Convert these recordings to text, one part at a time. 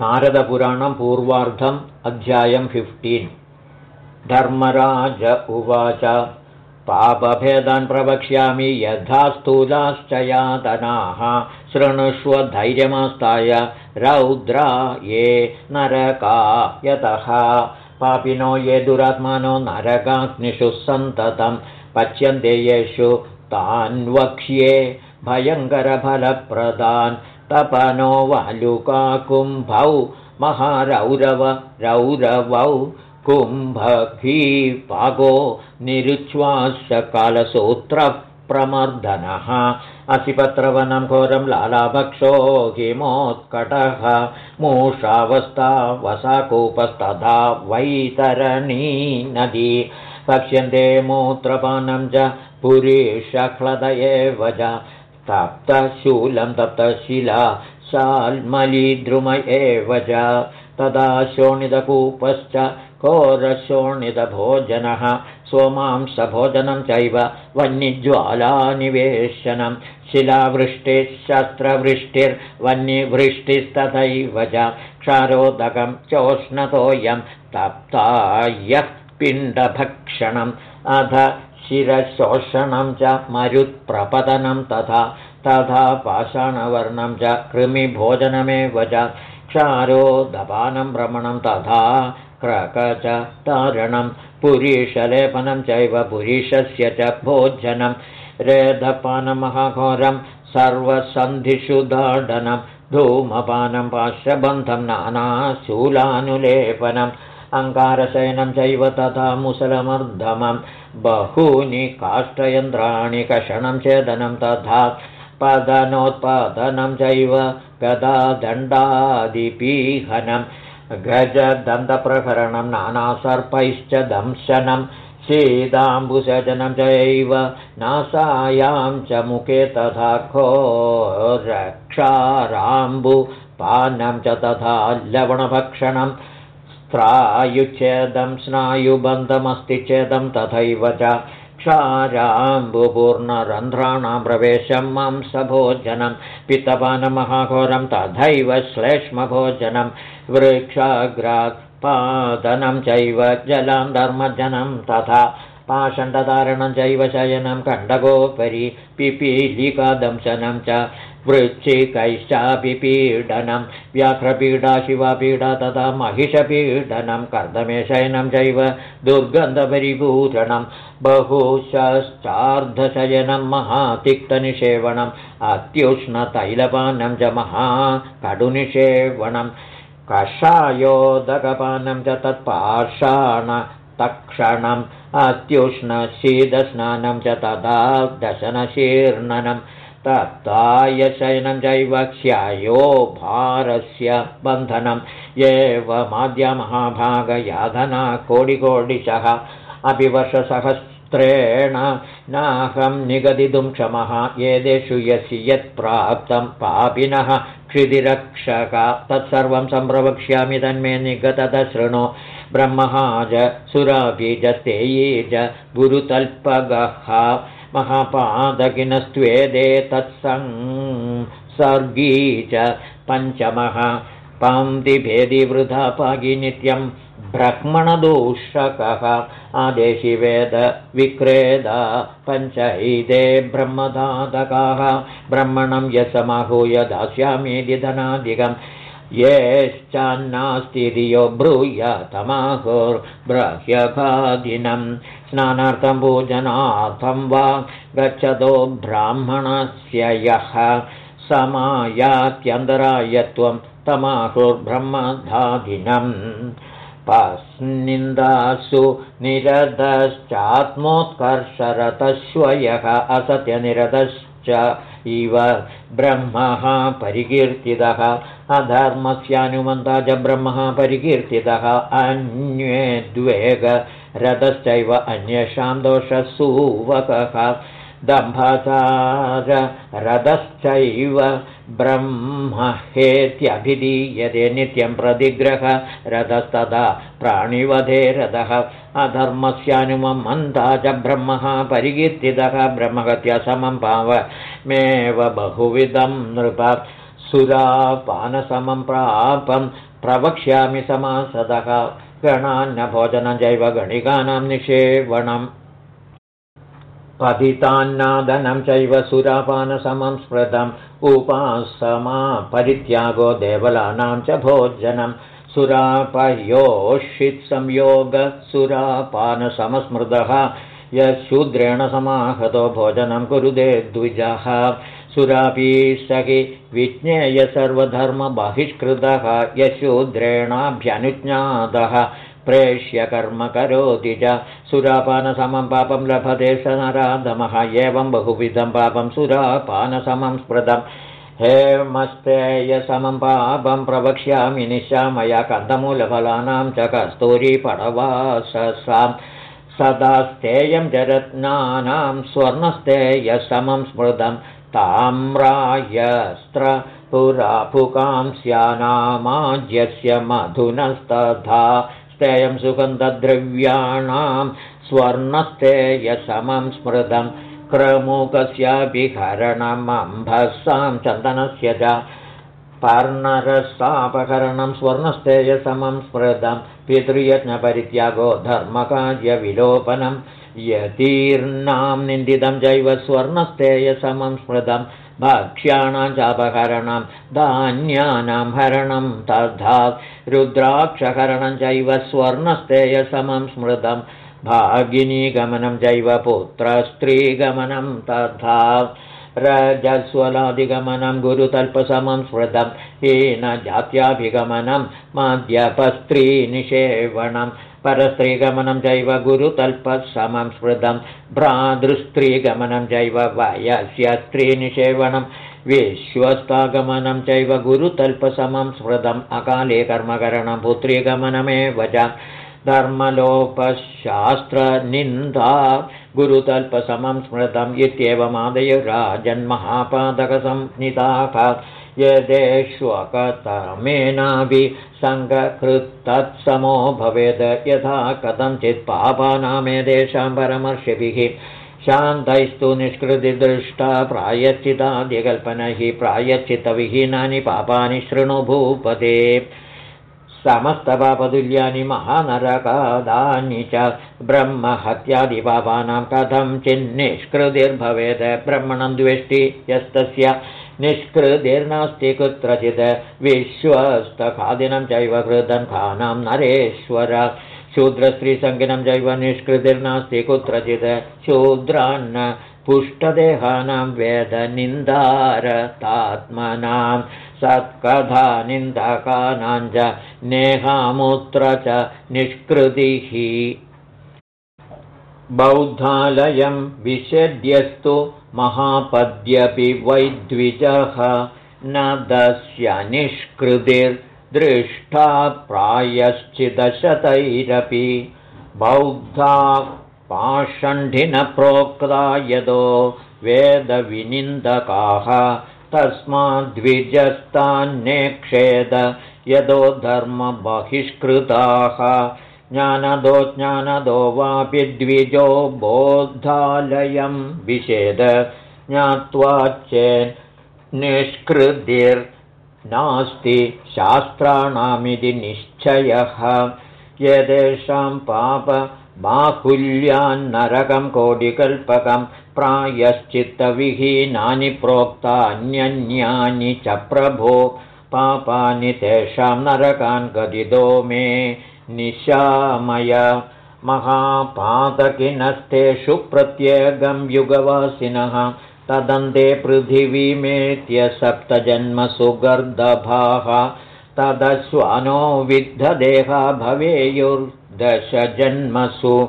नारदपुराणं पूर्वार्धम् अध्यायं फिफ्टीन् धर्मराज उवाच पापभेदान् प्रवक्ष्यामि यथा स्थूलाश्च यातनाः शृणुष्व धैर्यमास्ताय रौद्रा ये नरका यतः पापिनो ये दुरात्मानो नरकाग्निषु सन्ततं पच्यन्ते येषु तान् वक्ष्ये भयङ्करफलप्रदान् तपनो वालुकाकुम्भौ महारौरव रौरवौ कुम्भीपागो निरुच्छ्वासकालसूत्रप्रमर्दनः। असिपत्रवनं घोरं लालाभक्षो हिमोत्कटः। मूषावस्था वसाकूपस्तथा वैतरणी नदी पक्ष्यन्ते मूत्रपानं च पुरीषह्लद एव च तप्तशूलं तप्तशिला शाल्मलीद्रुम एव च। तदा शोणितकूपश्च कोरशोणितभोजनः सोमांसभोजनं चैव वह्निज्वालानिवेशनं। शिलावृष्टिश्शस्त्रवृष्टिर्वह्निवृष्टिस्तथैव च। क्षारोदकं चोष्णतोऽयं तप्तायः पिण्डभक्षणम्। अध शिरशोषणं च मरुत्प्रपतनं तथा तथा पाषाणवर्णं च कृमिभोजनमेव च क्षारोदपानं भ्रमणं तथा क्रकच तारणं पुरीशलेपनं चैव पुरीशस्य च भोजनं रेधपानमहाघोरं सर्वसन्धिषु दाडनं धूमपानं पार्श्वबन्धं नानाशूलानुलेपनम् अङ्गारशयनं चैव तथा मुसलमर्धमं बहूनि काष्ठयन्त्राणि कषणं चेदनं तथा पदनोत्पादनं चैव गदादण्डादिपीहनं गजदन्तप्रकरणं नानासर्पैश्च दंशनं शीताम्बुसजनं चैव नासायां च मुखे तथा घोरक्षाराम्बुपानं च तथा लवणभक्षणम् त्रायुच्छेदं स्नायुबन्धमस्ति चेदं तथैव च क्षाराम्बुपूर्णरन्ध्राणां प्रवेशं मांसभोजनं पित्तपानमहाघोरं तथैव श्लेष्मभोजनं वृक्षाग्रात् पादनं चैव जलं धर्मजनं तथा पाषण्डधारणं चैव शयनं कण्डकोपरि पिपीलिकादंशनं च वृच्छिकैश्चापि पीडनं व्याघ्रपीडा शिवापीडा तथा महिषपीडनं कर्दमेशयनं चैव दुर्गन्धपरिपूरणं बहुशश्चार्धशयनं महातिक्तनिषेवणम् अत्युष्णतैलपानं च महाकडुनिषेवणं कषायोदकपानं च तत्पाषाणतक्षणम् अत्युष्णशीतस्नानं च तथा दशनशीर्णनम् तत्तायशयनं चैव क्ष्यायो भारस्य बन्धनं। एवमाद्यमहाभागयाधना कोटिकोटिशः अपि वर्षसहस्रेण नाहं निगदितुं क्षमः। एतेषु यस्य यत्प्राप्तं पापिनः क्षितिरक्षक। तत्सर्वं सम्प्रवक्ष्यामि तन्मे निगतदशृणु ब्रह्महाज सुराबीजस्तेयी च गुरुतल्पगः महापादकिनस्त्वेदे तत्सं सर्गी च पञ्चमः पान्तिभेदिवृथा पागि नित्यं ब्रह्मणदूषकः आदेशिवेद विक्रेदा पञ्चैदे ब्रह्मदातकाः ब्रह्मणं यसमाहूय दास्यामीति धनादिकम् येश्चान्नास्ति धियो ब्रूह्यतमाहुर्ब्रह्यभादिनं स्नानार्थं पूजनार्थं वा गच्छतो ब्राह्मणस्य यः। समायात्यन्तरायत्वं तमाहुर्ब्रह्मधादिनम् पस्निन्दासु निरतश्चात्मोत्कर्षरतश्वयः असत्यनिरतश्च इव ब्रह्मः परिकीर्तितः। अधर्मस्यानुमन्ता च ब्रह्मः परिकीर्तितः। अन्ये द्वेगरथश्चैव अन्येषां दोषसूवकः। दम्भसाररथश्चैव ब्रह्महेत्यभिधीयते नित्यं प्रतिग्रह। रथस्तदा प्राणिवधे रथः अधर्मस्यानुमन्ता च ब्रह्मः परिकीर्तितः। ब्रह्मगत्या समं पावमेव बहुविधं नृप। सुरापानसमं प्रापं। प्रवक्ष्यामि समासदः गणान्नभोजनं चैव गणिकानां निषेवणम् पतितान्नादनं चैव सुरापानसमं स्मृतम्। उपासमा परित्यागो देवलानां च भोजनं सुरापयोषित्संयोगसुरापानसमस्मृतः। यशूद्रेण समाहतो भोजनं कुरुदे द्विजः सुरापी सखि विज्ञेय सर्वधर्मबहिष्कृतः यशूद्रेणाभ्यनुज्ञातः। प्रेष्य कर्म करोति च। सुरापानसमं पापं लभते स नराधमः। एवं बहुविधं पापं सुरापानसमं स्मृतम् हेमस्तेयसमं पापं प्रवक्ष्यामि निशामया कन्दमूलफलानां च कस्तूरीपडवाससां। सदा स्तेयं च रत्नानां स्वर्णस्तेयसमं स्मृतं ताम्रायस्त्र पुरापुकांस्यानामाज्यस्य मधुनस्तथा स्तेयं सुगन्धद्रव्याणां स्वर्णस्तेयसमं स्मृतं क्रमुकस्यापि हरणमम्भसां चन्दनस्य च पर्णरसापहरणं स्वर्णस्तेयसमं स्मृतं पितृयज्ञपरित्यागो धर्मकार्यविलोपनं यतीर्णां निन्दितं चैव स्वर्णस्तेयसमं स्मृतं भक्ष्याणां चापहरणं धान्यानां हरणं तथा रुद्राक्षहरणं चैव स्वर्णस्तेयसमं स्मृतं भागिनीगमनं चैव पुत्रस्त्रीगमनं तथा रजस्वलादिगमनं गुरुतल्पसमं स्मृतं हीनजात्याभिगमनं माध्यपस्त्रीनिषेवणं परस्त्रीगमनं चैव गुरुतल्पसमं स्मृतं भ्रातृस्त्रीगमनं चैव वयस्य स्त्रीनिषेवणं विश्वस्तागमनं चैव गुरुतल्पसमं स्मृतम् अकाले कर्मकरणं पुत्रीगमनमेव च धर्मलोपशास्त्रनिन्दा गुरुतल्पसमं स्मृतम् इत्येवमादयुराजन्महापादकसंहिताः यदेष्वकतमेनाभि सङ्गकृत्तत्समो भवेद्। यथा कथञ्चित् पापानामेतेषां परमर्षिभिः। शान्तैस्तु निष्कृतिदृष्टा प्रायश्चितादिकल्पनैः प्रायश्चित्तविहीनानि पापानि शृणुभूपते समस्तपापतुल्यानि महानरकादानि च ब्रह्महत्यादिपापानां कथं चिन्निष्कृतिर्भवेत् ब्रह्मणं द्वेष्टि यस्तस्य निष्कृतिर्नास्ति कुत्रचित् विश्वस्तखादिनं चैव कृतं खानां नरेश्वर। शूद्रस्त्रीसङ्गिनं चैव निष्कृतिर्नास्ति कुत्रचित् शूद्रान्न पुष्टदेहानां वेदनिन्दारतात्मनां सत्कथानिन्दकानां च नेहामुत्र च निष्कृतिः बौद्धालयं विषेद्यस्तु महापद्यपि वैद्विजः। न दस्य निष्कृतिर्दृष्टा प्रायश्चिदशतैरपि। बौद्धा पाषण्ढिनप्रोक्ता यदो वेदविनिन्दकाः। तस्माद्विजस्तान्नेक्षेद यदो धर्मबहिष्कृताः ज्ञानदो ज्ञानदो वापि द्विजो बोद्धालयं विषेद ज्ञात्वा चेन्निष्कृतिर्नास्ति शास्त्राणामिति निश्चयः। यदेषां पाप बाहुल्यान्नरकं कोटिकल्पकं प्रायश्चित्तविहीनानि प्रोक्तान्यन्यानि च प्रभो। पापानि तेषां नरकान् गदितो मे निशामय। महापातकिनस्तेषु प्रत्येकं युगवासिनः। तदन्ते पृथिवीमेत्य सप्तजन्मसु गर्दभाः तदश्वानो विद्धदेहा भवेयुर्दशजन्मसु।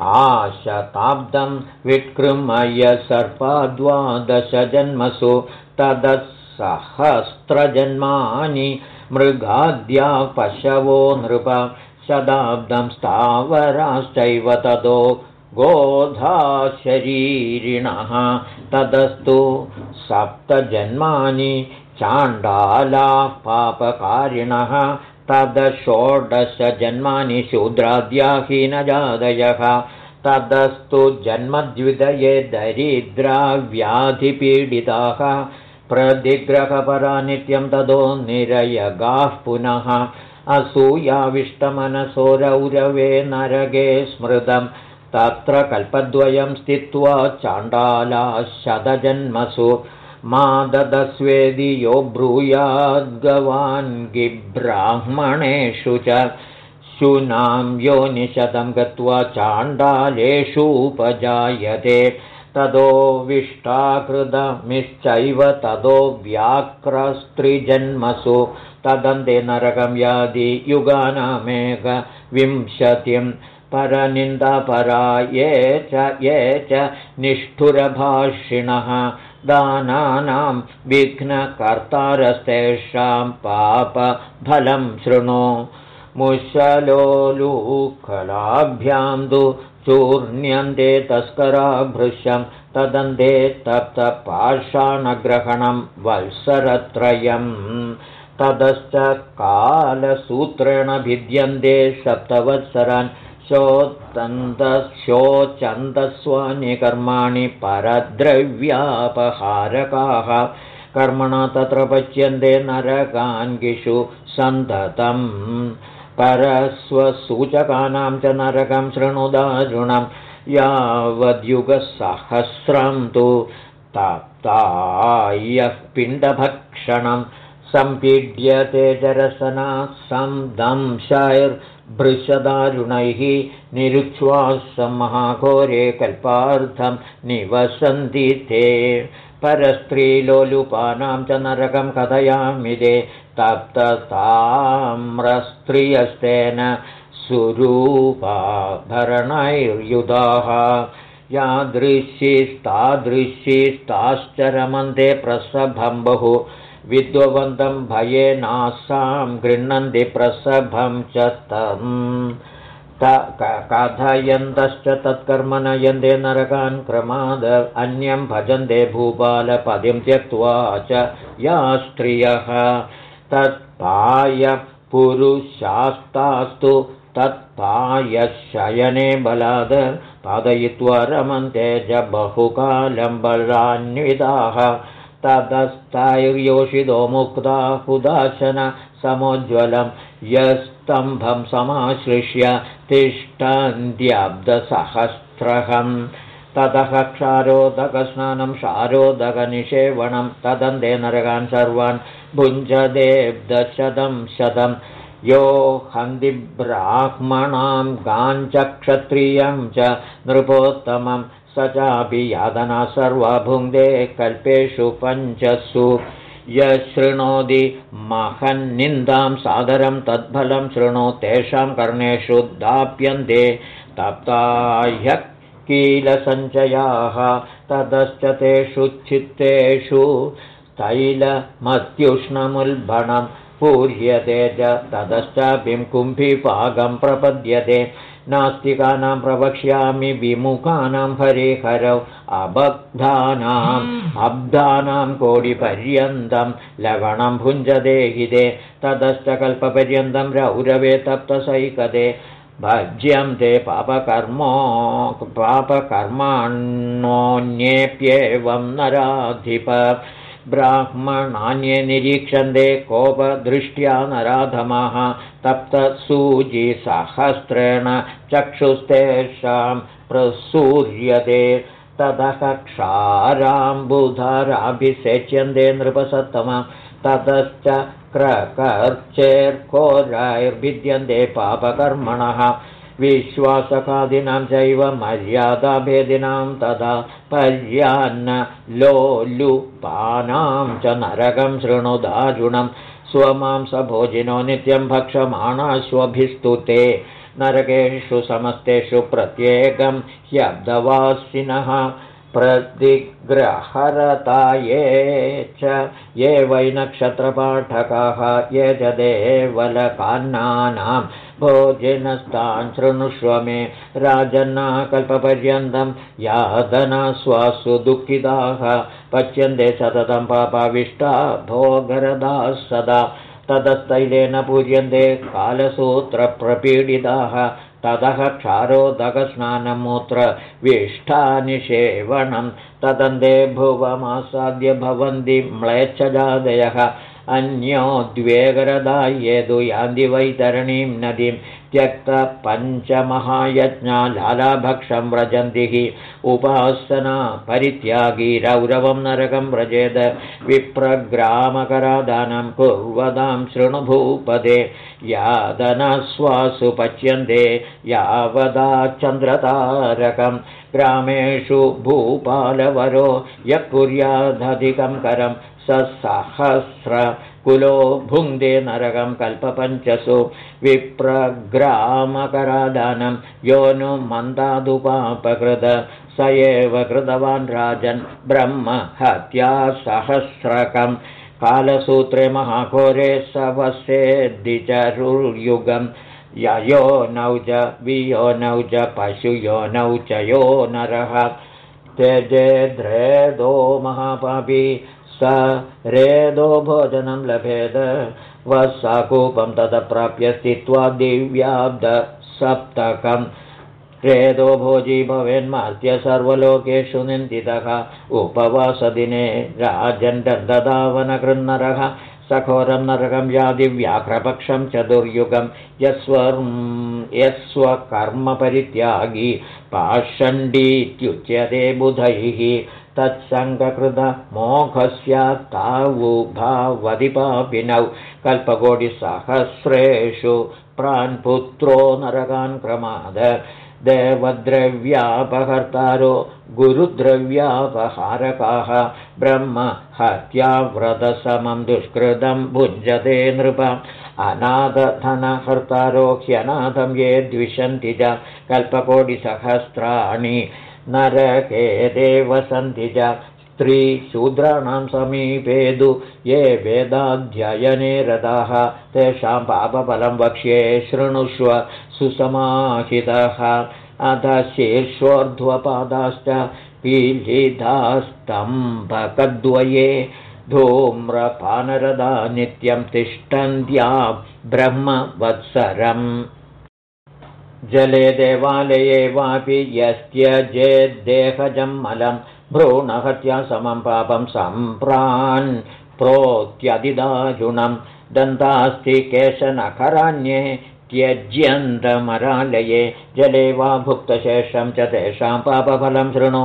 आशताब्दं विकृमय सर्पाद्वादशजन्मसु। तदसहस्रजन्मानि मृगाद्या पशवो नृप शताब्दं स्थावराश्चैव ततो गोधाशरीरिणः। तदस्तु सप्तजन्मानि चाण्डालाः पापकारिणः। तदषोडशजन्मानि शूद्राद्याहीनजादयः। तदस्तु जन्मद्विदये दरिद्राव्याधिपीडिताः। प्रदिग्रहपरा नित्यं ततो निरयगाः पुनः असूयाविष्टमनसो रौरवे नरगे स्मृतं। तत्र कल्पद्वयं स्थित्वा चाण्डाला शतजन्मसु ददस्वेदि यो ब्रूयाद्गवान् गिब्राह्मणेषु च। शूनां योनिशतं गत्वा चाण्डालेषूपजायते ततो विष्टाकृतमिश्चैव ततो व्याक्रस्त्रिजन्मसु। तदन्ते नरकं यादि युगानामेकविंशतिं परनिन्दापरा ये च ये च निष्ठुरभाषिणः। दानानां विघ्नकर्तारस्तेषां पापफलं शृणु। मुशलोलूकलाभ्यां तु चूर्ण्यन्ते तस्करा भृशं तदन्ते तप्तपाषाणग्रहणं वल्सरत्रयम् ततश्च कालसूत्रेण भिद्यन्ते सप्तवत्सरान् शोचन्दस्वानि कर्माणि परद्रव्यापहारकाः। कर्मणा तत्र पच्यन्ते नरकाङ्गिषु सन्ततम् परस्वसूचकानां च नरकं शृणुदारुणं यावद्युगसहस्रं तु तप्तायः पिण्डभक्षणं सम्पीड्यते जरसना संदंशैर्भृशदारुणैः निरुच्छ्वासमहाघोरे कल्पार्थं निवसन्ति ते परस्त्रीलोलुपानां च नरकं कथयामि ते तप्तताम्रस्त्रियस्तेन सुरूपाभरणैर्युधाः। यादृश्यिस्तादृश्यिस्ताश्च रमन्ते प्रसभं बहु। विद्ववन्तं भयेनासां गृह्णन्ति प्रसभं च तम् कथयन्तश्च तत्कर्म नयन्ते नरकान् क्रमाद अन्यं भजन्ते भूपालपदिं त्यक्त्वा च या स्त्रियः। तत्पायपुरुषास्तास्तु तत्पायशयने बलाद पादयित्वा रमन्ते च बहुकालं बलान्विताः। ततस्तैर्योषितो मुक्ता हुदाशन समोज्ज्वलं यस्तम्भं समाश्लिष्य तिष्ठन्त्यब्दसहस्रहम् ततः क्षारोदकस्नानं शारोदकनिषेवणं तदन्ते नरकान् सर्वान् भुञ्जदेब्दशतं शतं यो हन्दिब्राह्मणां गाञ्चक्षत्रियं च नृपोत्तमं स चापि यादना सर्वा भुङ्क्ते कल्पेषु पञ्चसु यशृणोति महन्निन्दां सादरं तद्फलं शृणो तेषां कर्णेषु दाप्यन्ते तप्ताह्य कीलसञ्चयाः ततश्च तेषु चित्तेषु तैलमत्युष्णमुल्बणं पूर्यते च ततश्चापिं कुम्भिपाकं प्रपद्यते नास्तिकानां प्रवक्ष्यामि विमुखानां हरिहरौ अबद्धानाम् अब्धानां कोडिपर्यन्तं लवणं भुञ्जते हिते ततश्च कल्पपर्यन्तं रौरवे तप्तसैकते भज्यं ते पापकर्मो पापकर्माण्योऽन्येऽप्येवं नराधिप ब्राह्मणान्ये निरीक्षन्ते कोपदृष्ट्या नराधमाः तप्तसूजिसहस्रेण चक्षुस्तेषां प्रसूर्यते ततः क्षाराम्बुधराभिषेच्यन्ते नृपसत्तम। ततश्च क्रकर्चेर्कोरैर्भिद्यन्ते पापकर्मणः विश्वासकादीनां चैव मर्यादाभेदिनां तदा पर्यान्न लोलुपानां च नरकं शृणुदारुणं स्वमांसभोजिनो नित्यं भक्षमाणाश्वभिस्तु ते नरकेषु समस्तेषु प्रत्येकं ह्यब्दवासिनः प्रतिग्रहरता ये च ये वै नक्षत्रपाठकाः ये च देवलकान्नानां भोजनस्तान् शृणुष्व मे राजन्नाकल्पपर्यन्तं यादना स्वासु दुःखिताः पच्यन्ते सततं पापाविष्टा भोगरदाः सदा ततस्तैलेन पूज्यन्ते कालसूत्रप्रपीडिताः ततः क्षारोदकस्नानमूत्र विष्ठानिषेवणं तदन्ते भुवमासाद्य भवन्ति म्लेच्छजादयः। अन्योद्वेगरदा येदु यान्ति वैतरणीं नदीं त्यक्तपञ्चमहायज्ञा लालाभक्षं व्रजन्ति हि। उपासना परित्यागी रौरवं नरकं व्रजेद। विप्रग्रामकरादानं कुर्वदां शृणुभूपदे। यादनस्वासु पच्यन्ते यावदा चन्द्रतारकं। ग्रामेषु भूपालवरो यः कुर्यादधिकं करं सहस्रकुलो भुङ्क्ते नरकं कल्पपञ्चसु विप्रग्रामकरादानं। यो नु मन्दादुपापकृत स एव कृतवान् राजन् ब्रह्म हत्यासहस्रकं कालसूत्रे महाघोरे स वसेद्दिचरुर्युगं ययो नौ च वियो नौ च पशुयो नौ च यो नरः। त्यजेद्रेदो महापापी स रेदो भोजनं लभेद वसाकूपं ततः प्राप्य स्थित्वा दिव्याब्दसप्तकम् रेदो भोजी भवेन्मार्त्य सर्वलोकेषु निन्दितः। उपवासदिने राजण्डदावनकृन्नरः सखोरं नरकं यादिव्याघ्रपक्षं च दुर्युगं। यस्वर् यस्वकर्मपरित्यागी पाषण्डीत्युच्यते बुधैः तत्सङ्गकृतमोघस्यात्तावुभावधिपापिनौ कल्पकोटिसहस्रेषु प्रान्पुत्रो नरकान् क्रमाद। देवद्रव्यापहर्तारो गुरुद्रव्यापहारकाः ब्रह्म हत्याव्रतसमं दुष्कृतं भुञ्जते नृप। अनाथधनहर्तारो ह्यनाथं ये द्विषन्ति च कल्पकोटिसहस्राणि नरके देवसन्ति च। स्त्रीशूद्राणां समीपेदु ये वेदाध्ययने रथाः तेषां पापफलं वक्ष्ये शृणुष्व सुसमाहितः। अथ शीर्षोर्ध्वपादाश्च पीलिधास्तम्भकद्वये धूम्रपानरदा नित्यं तिष्ठन्त्या ब्रह्मवत्सरम् जले देवालये वापि यस्त्यजेद्देहजं मलं भ्रूणहत्या समं पापं सम्प्रान् प्रोत्यदिदारुणं दन्तास्ति केशनखरान्ये त्यज्यन्तमरालये जले वा भुक्तशेषं च तेषां पापफलं शृणु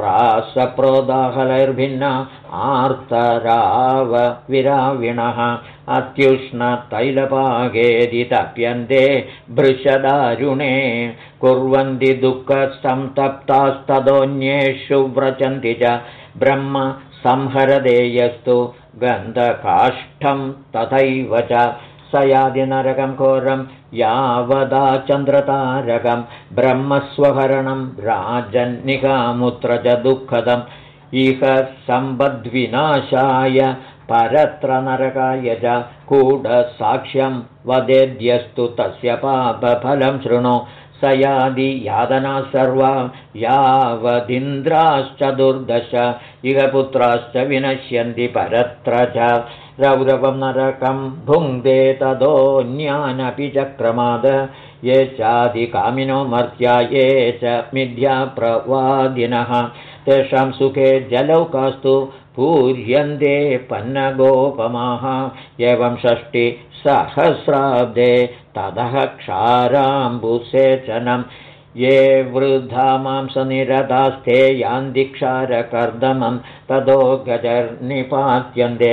प्रासप्रोदाहलैर्भिन्ना आर्तरावविराविणः। अत्युष्णतैलपागेदि तप्यन्ते भृशदारुणे। कुर्वन्ति दुःखसन्तप्तास्तदोन्येषु व्रजन्ति च ब्रह्म संहरदेयस्तु गन्धकाष्ठं तथैव च स यादिनरकं घोरं यावदा चन्द्रतारकं ब्रह्मस्वहरणं राजन्निकामुत्र च दुःखदम् इह सम्बद्विनाशाय परत्र नरकाय च कूढसाक्ष्यं वदेद्यस्तु तस्य पापफलं शृणु। स यादि यादना सर्वा यावदिन्द्राश्चतुर्दश इह पुत्राश्च विनश्यन्ति परत्र च रौरवं नरकं भुङ्क्ते तदोऽन्यानपि चक्रमाद ये चादिकामिनो मर्त्या ये च मिथ्याप्रवादिनः। तेषां सुखे जलौकास्तु पूर्यन्ते पन्नगोपमाः। एवं षष्टिसहस्राब्दे ततः क्षाराम्बुसेचनं। ये वृद्धा मांसनिरदास्ते यान्दिक्षारकर्दमं ततो गजर्निपात्यन्ते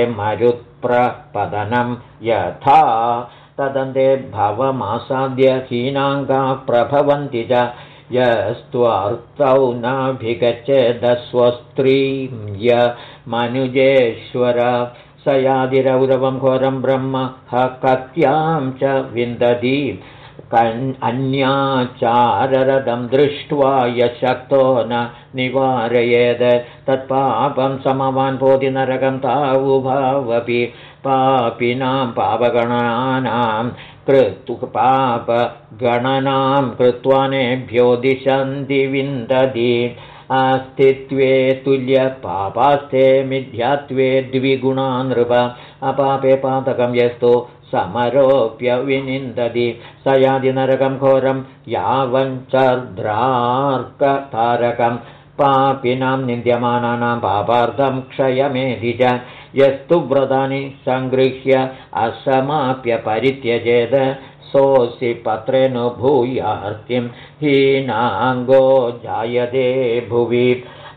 मरुत्प्रपतनं यथा तदन्ते भवमासाद्य हीनाङ्गाः प्रभवन्ति च यस्त्वर्थौ नाभिगच्छेदस्वस्त्रीं य मनुजेश्वर स यादिरौरवं घोरं ब्रह्म ह कत्यां च विन्दति अन्याचाररथं दृष्ट्वा यशक्तो न निवारयेद्। तत्पापं समवान् पोधिनरकं तावुभावपि पापिनां पापगणानां कृतु पापगणनां कृत्वा नेभ्यो दिशन्ति विन्दति। अस्तित्वे तुल्यपापास्ते मिथ्यात्वे द्विगुणा नृप अपापे पातकं यस्तु समरोप्य विनिन्दति स यादिनरकं घोरं यावञ्चर्द्रार्कतारकं पापिनां निन्द्यमानानां पापार्थं क्षयमेधि च। यस्तु व्रतानि सङ्गृह्य असमाप्य परित्यजेद। सोऽसि पत्रेऽनुभूयार्तिं हीनाङ्गो जायते भुवि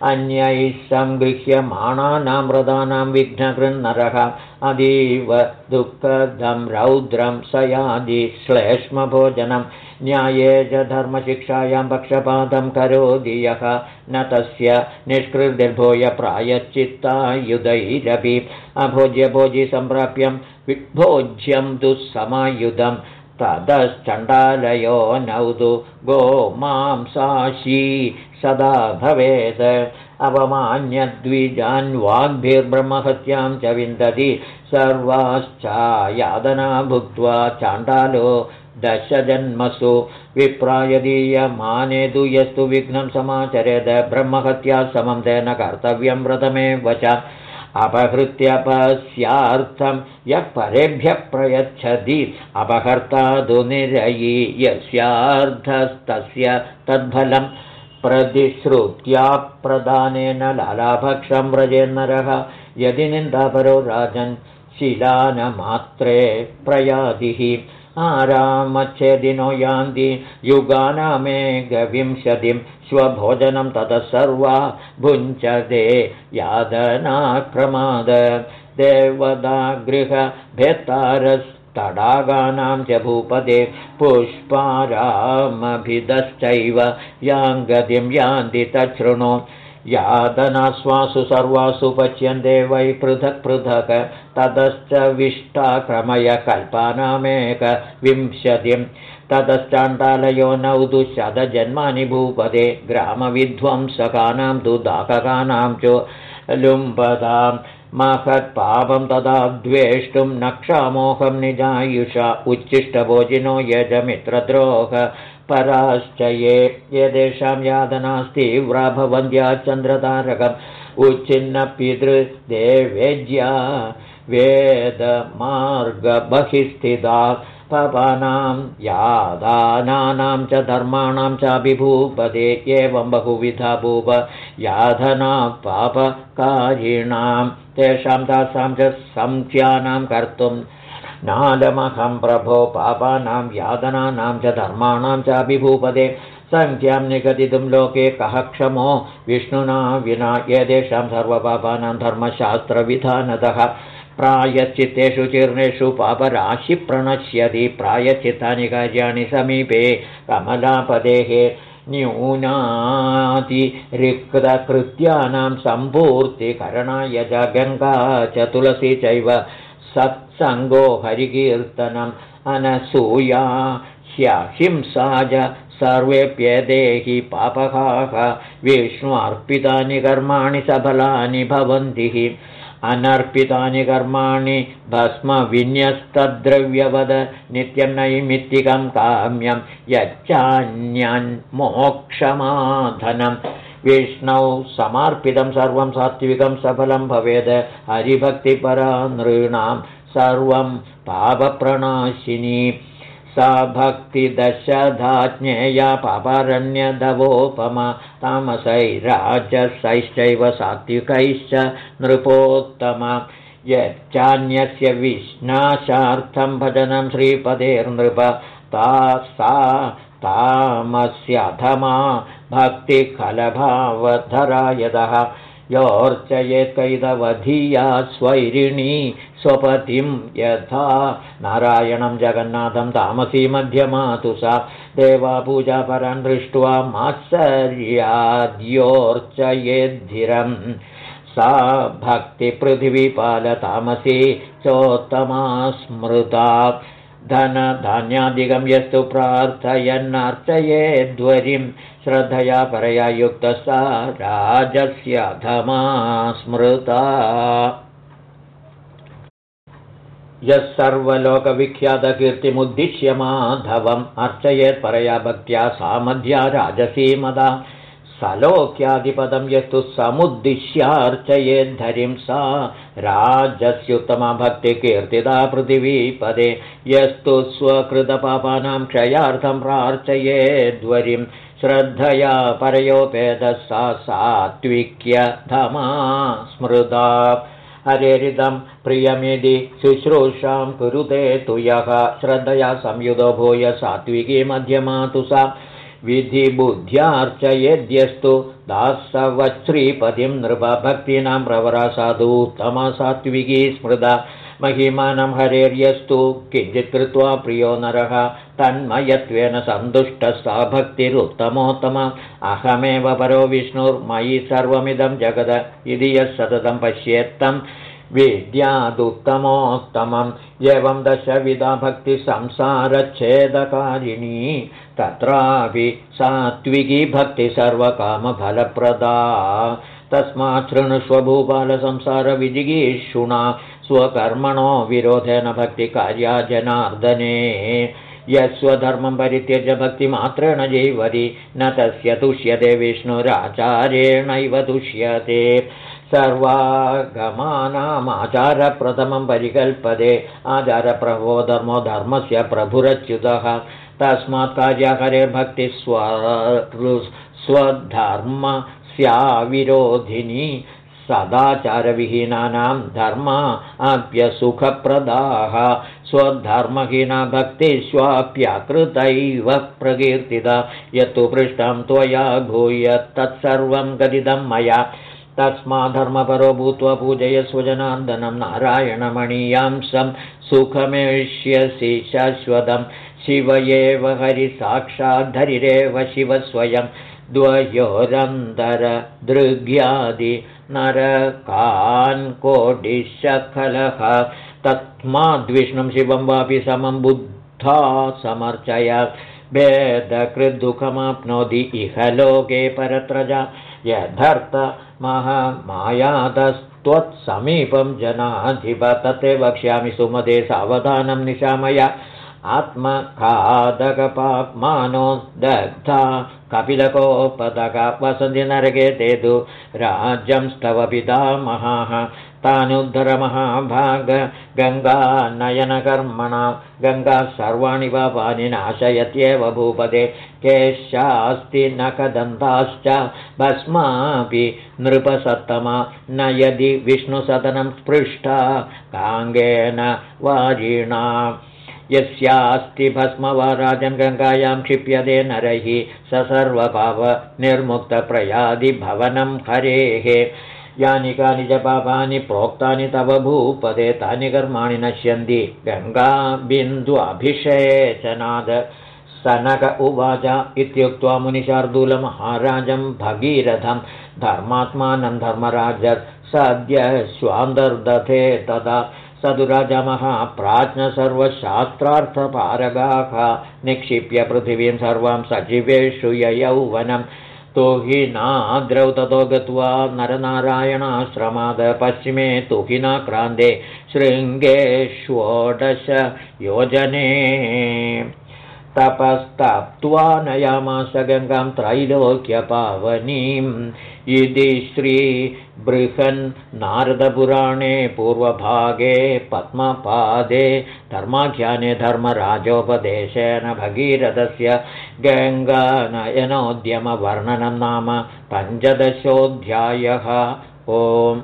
अन्यैः सङ्गृह्यमाणानां व्रतानां विघ्नकृन्नरः अतीव दुःखदं रौद्रं स यादि श्लेष्मभोजनं न्याये च धर्मशिक्षायां पक्षपातं करोति यः न तस्य निष्कृतिर्भूय प्रायश्चित्तायुधैरपि अभोज्यभोजिसम्प्राप्यं विभोज्यं दुःसमायुधम् ततश्चण्डालयो नौतु गो मांसाशी सदा भवेत्। अवमान्यद्विजान्वाग्भिर्ब्रह्महत्यां च विन्दति। सर्वाश्चायादना भुक्त्वा चाण्डालो दशजन्मसु विप्रायदीयमानेतु यस्तु विघ्नं समाचरेद। ब्रह्महत्या समं तेन कर्तव्यं व्रतमेव च अपहृत्यपस्यार्थं यः परेभ्यः प्रयच्छति। अपहर्ता तु निरयी यस्यार्धस्तस्य तद्फलं प्रतिश्रुत्या प्रदानेन लालाभक्षं व्रजेन्नरः यदि निन्दापरो राजन् शिलानमात्रे प्रयादिः। आरामच्छेदिनो यान्ति युगानामेकविंशतिं स्वभोजनं ततः सर्वा भुञ्चते यादनाक्रमाद देवदागृहभेत्तारस्तडागानां च भूपदे पुष्पारामभिदश्चैव याङ्गतिं यान्ति तच्छृणु। यादनास्वासु सर्वासु पच्यन्ते वै पृथक् पृथक् ततश्च विष्टाक्रमय कल्पानामेकविंशतिं ततश्चाण्डालयो नौ दु शतजन्मानि भूपदे ग्रामविध्वंसकानां तु दाहकानां च लुम्बतां महत्पापं तदा द्वेष्टुं नक्षामोहं निजायुषा उच्छिष्टभोजिनो यजमित्रद्रोह पराश्च ये यदेषां यादनास्ति व्राभवन्द्या चन्द्रतारकम् उच्छिन्नपितृदेवेज्या वेदमार्गबहिस्थिता पपानां यादानानां च धर्माणां चाभिभूपदे एवं बहुविधा भूप याधना पापकारिणां तेषां तासां च संख्यानां कर्तुं नालमहं प्रभो पापानां यादनानां च धर्माणां चाभिभूपदे सङ्ख्यां निगदितुं लोके कः क्षमो विष्णुना विना एतेषां सर्वपापानां धर्मशास्त्रविधानतः प्रायश्चित्तेषु चीर्णेषु पापराशिप्रणश्यति प्रायश्चित्तानि कार्याणि समीपे कमलापदेः न्यूनातिरिक्तकृत्यानां सम्पूर्तिकरणाय च गङ्गा च तुलसी चैव सत्सङ्गो हरिकीर्तनम् अनसूया ह्यहिंसा च सर्वेऽप्यदेहि पापकाः विष्णु कर्माणि सफलानि भवन्ति अनर्पितानि कर्माणि भस्मविन्यस्तद्रव्यवद नित्यं नैमित्तिकं काम्यं यच्चान्यन्मोक्षमाधनं विष्णौ समार्पितं सर्वं सात्विकं सफलं भवेद् हरिभक्तिपरा नृणां सर्वं पापप्रणाशिनी सा भक्तिदशधा ज्ञेया पापारण्यदवोपमा तामसैराजसैश्चैव सात्विकैश्च नृपोत्तमा। यच्चान्यस्य विश्नाशार्थं भजनं श्रीपदेर्नृप ता सा तामस्यधमा भक्तिखलभावधरा यतः योऽर्चयेत्कैदवधिया स्वैरिणी स्वपतिं यथा। नारायणं जगन्नाथं तामसी मध्यमातु सा। देवापूजापरं दृष्ट्वा मात्सर्याद्योर्चयेद्धिरं सा भक्तिपृथिवीपालतामसी चोत्तमा स्मृता धनधान्यादिकं यस्तु प्रार्थयन्नर्चयेद्वरिं श्रद्धया परया युक्तः राजस्य धमा स्मृता। यः सर्वलोकविख्यातकीर्तिमुद्दिश्य माधवम् अर्चयेत् परया भक्त्या सामध्या राजसीमदा सलोक्यादिपदं यस्तु समुद्दिश्यार्चयेद्धरिं सा राजस्युत्तमभक्तिकीर्तिदा पृथिवीपदे यस्तु स्वकृतपापानां क्षयार्थं प्रार्चयेद्वरिं श्रद्धया परयोपेदः सा सात्विक्यधमा स्मृता। हरेरिदं प्रियमिति शुश्रूषां कुरुते तु यः श्रद्धया संयुधो भूय सात्विकी मध्यमातु सा विधिबुद्ध्यार्चयेद्यस्तु दासवच्छ्रीपतिं नृपभक्तीनां प्रवरा साधूत्तमसात्विकी स्मृता महिमानं हरेर्यस्तु किञ्चित् कृत्वा प्रियो नरः तन्मयत्वेन सन्तुष्टः सा भक्तिरुत्तमोत्तम अहमेव परो विष्णुर्मयि सर्वमिदं जगद इति यः सततं पश्येत्तं विद्यादुत्तमोत्तमम् एवं दशविधा भक्तिसंसारच्छेदकारिणी तत्रापि सात्विकी भक्ति सर्वकामफलप्रदा। तस्मात् शृणुष्वभूपालसंसारविजिगीषुणा स्वकर्मणो विरोधेन भक्तिकार्या जनार्दने यस्वधर्मं परित्यज्य भक्तिमात्रेण जैवति न तस्य तुष्यते विष्णुराचार्येणैव तुष्यते सर्वागमानामाचारप्रथमं परिकल्पते आचारप्रभो धर्मो धर्मस्य प्रभुरच्युतः। तस्मात् कार्यहरेर्भक्तिस्व स्वधर्मस्याविरोधिनी सदाचारविहीनानां धर्मा अप्यसुखप्रदाः स्वधर्महीना भक्तिष्वाप्यकृतैव प्रकीर्तिता। यत्तु पृष्टं त्वया भूय तत्सर्वं गदितं मया तस्माद्धर्मपरो भूत्वा पूजय स्वजनान्दनं नारायणमणीयांसं सुखमेष्यसि शाश्वतं। शिव एव हरिसाक्षाद्धरिरेव शिवस्वयं द्वयोरन्तरदृग्यादि नरकान् कोटिशखलः। तस्माद्विष्णुं शिवं वापि समं बुद्धा समर्चय। भेदकृद्दुःखमाप्नोति इह लोके परत्रज यथर्थमहमायातस्त्वत्समीपं जनाधिप तते वक्ष्यामि सुमदे सावधानं निशामय। आत्मखादकपाप्मानो दग्धा कपिलकोपदक वसन्ति नरके ते तु राज्यं स्तव पितामहाः। तानुद्धरमहाभाग गङ्गानयनकर्मणा गङ्गा सर्वाणि पापानि नाशयत्येव भूपदे केशास्ति नखदन्ताश्च भस्मापि नृपसत्तमा न यदि विष्णुसदनं स्पृष्टा काङ्गेन वारिणा यस्यास्ति भस्म वा राजन् गङ्गायां क्षिप्यते नरैः स सर्वपावनिर्मुक्तप्रयादिभवनं हरेः। यानि कानि च पापानि प्रोक्तानि तव भूपदे तानि कर्माणि नश्यन्ति। गङ्गाबिन्द्वाभिषेचनाद सनक उवाच इत्युक्त्वा मुनिशार्दूलमहाराजं भगीरथं धर्मात्मानं धर्मराज सद्य स्वान्तर्दधे तदा। सदुराजमः प्राज्ञ सर्वशास्त्रार्थपारगाः निक्षिप्य पृथिवीं सर्वां सजीवेषु ययौवनं। तु हि नाद्रौ ततो गत्वा नरनारायणाश्रमाद पश्चिमे तुहिनाक्रान्ते शृङ्गे षोडश योजने तपस्तप्त्वा नयामास गङ्गां त्रैलोक्यपावनीम्। इति श्रीबृहन्नारदपुराणे पूर्वभागे पद्मपादे धर्माख्याने धर्मराजोपदेशेन भगीरथस्य गङ्गानयनोद्यमवर्णनं नाम पञ्चदशोऽध्यायः। ओम्